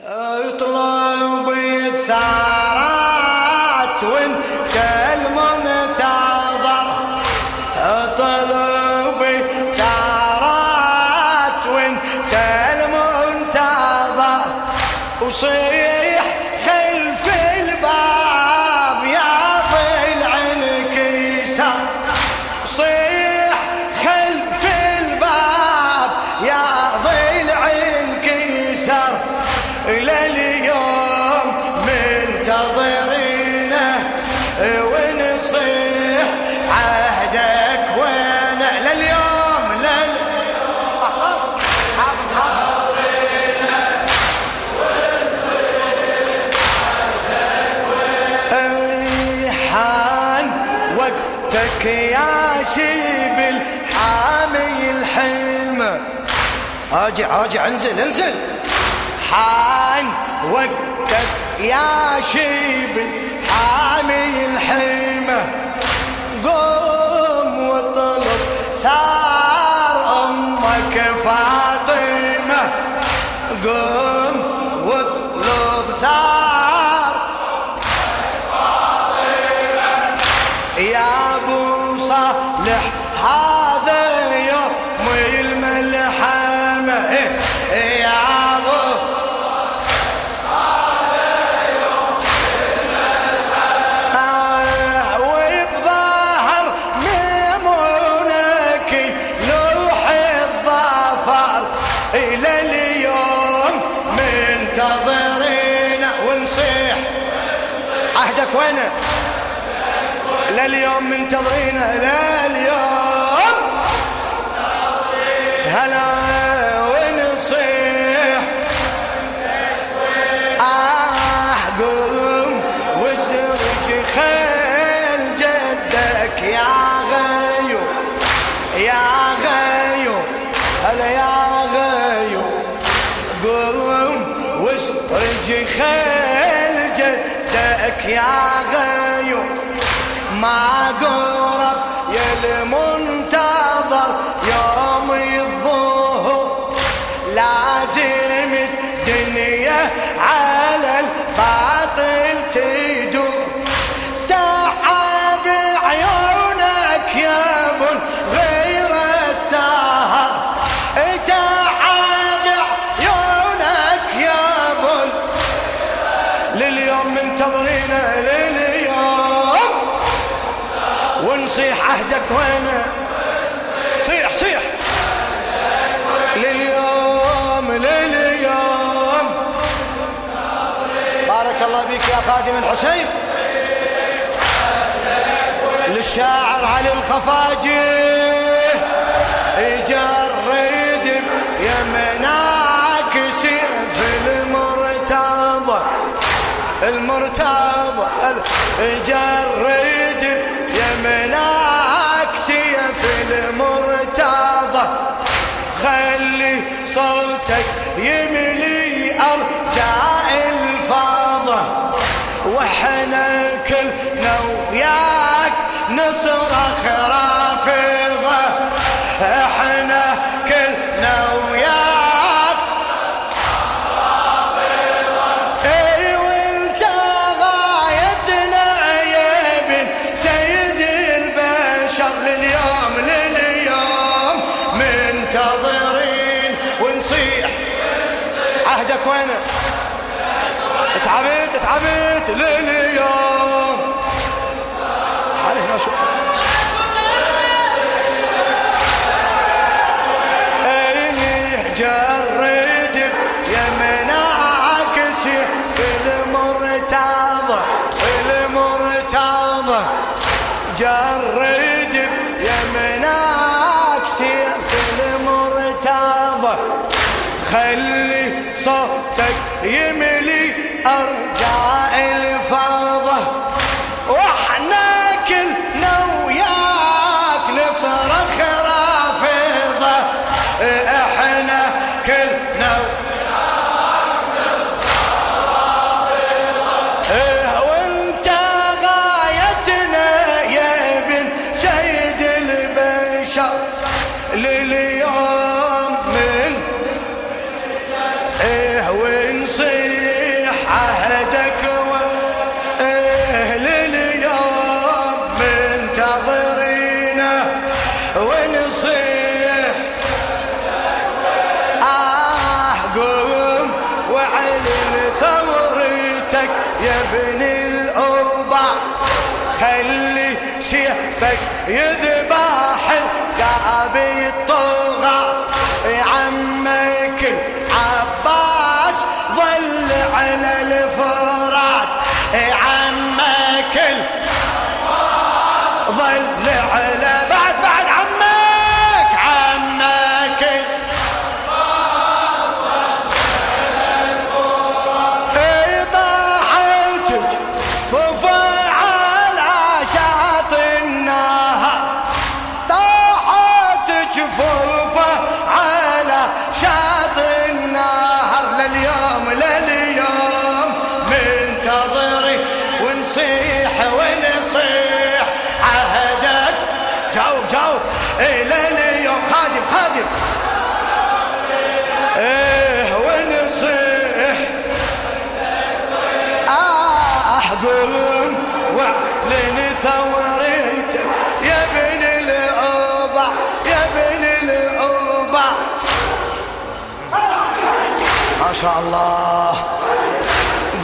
اطلب شيب الحامي الحلم. اجع اجع انزل انزل. حان وقتك يا شيب حامي الحلمة قوم واطلب ثار أمك فاطمة. قوم واطلب ثار يا أبو صالح هذا يوم الملحمه إيه يا ابو آه، وبظهر ميمونك لوح الظفر. إلى اليوم منتظرين ونصيح. عهدك وينه؟ لليوم منتظرينه لليوم هلا ونصيح. آه قوم وسرج ما قرب يا عهدك وينه صيح صيح. لليوم لليوم. بارك الله بك يا خادم الحسين. للشاعر علي الخفاجي. يجرد يمناك سيف المرتضى. المرتضى يجرد take the وينه تعبت تعبت لليوم. عليه ما شاء إيه جرد يمنعك في المرتضى المرتضى. جرد يمنعك في المرتضى. خلي القابي ما شاء الله.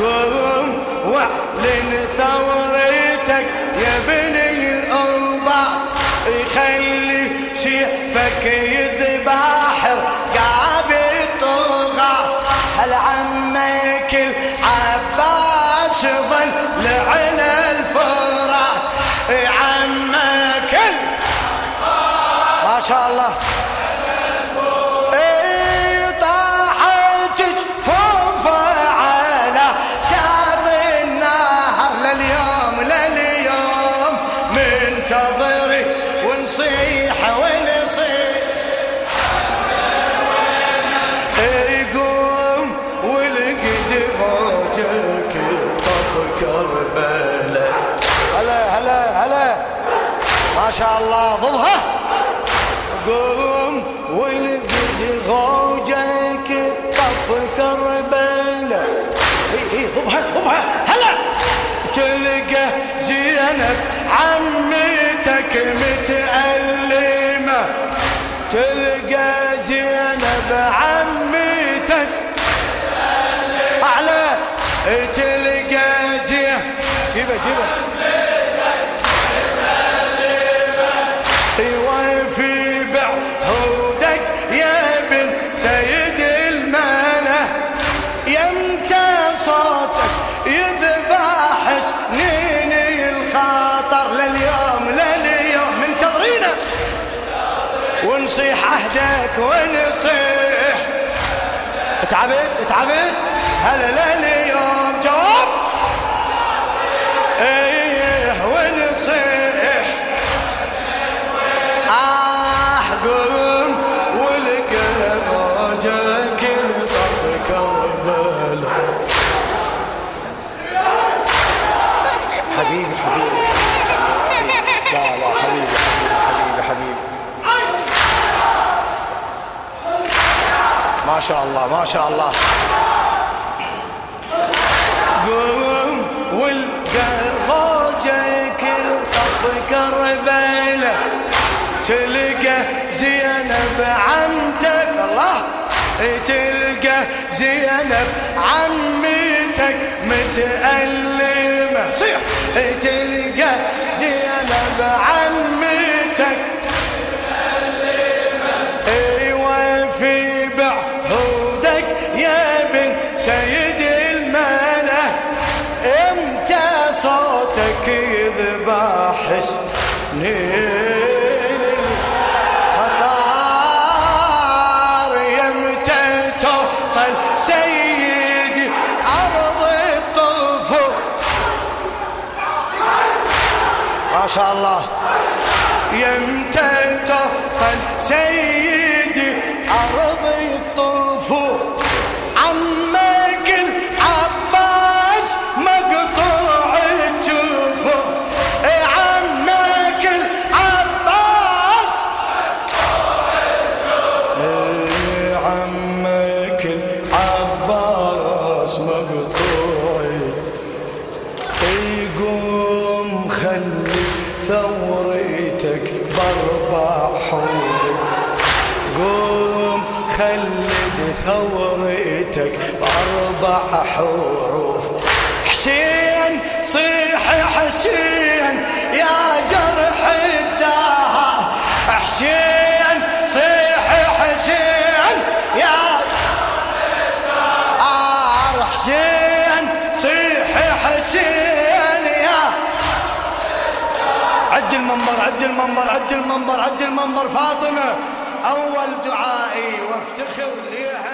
قوم واعلن ثورتك منتظري ونصيح ونصيح. يقوم والقد موجك طف كربلاء هلا هلا هلا. ما شاء الله ضبها قوم والقد غوجك طف كربلاء إي إي ضبها ضبها عمتك متألمة تلقى زينب عمتك أعلى تلقى زينب جيبه جيبه ونصيح عهدك ونصيح. اتعبت؟ اتعبت؟ هلا لليوم جواب إيه شاء الله ما شاء الله. قوم والقى غوجك الطف كربلاء تلقى زينب عمتك الله! تلقى زينب عمتك متألمة. تلقى زينب عمتك توصل سيدي ارض الطفو ما شاء الله. يمتى توصل سيدي أرض حوض قوم وخلد ثورتك بأربع حروف. حسين صيح حسين يا جرح الدهر حسين عد المنبر عد المنبر عد المنبر عد المنبر. فاطمة أول دعائي وافتخر لها